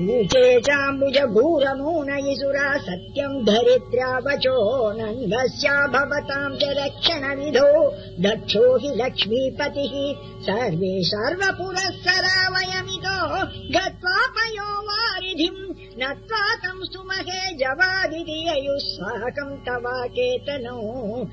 ूचे चाम्बुजगूरमूनयिसुरा सत्यम् धरित्र्या वचो नन्दस्या भवताम् च रक्षणविधो। दक्षो हि लक्ष्मीपतिः। सर्वे सर्वपुरःसरा वयमितो गत्वा पयो वारिधिम् नत्वा तम् सुमहे जवादिति ययुः साकम् तवा केतनो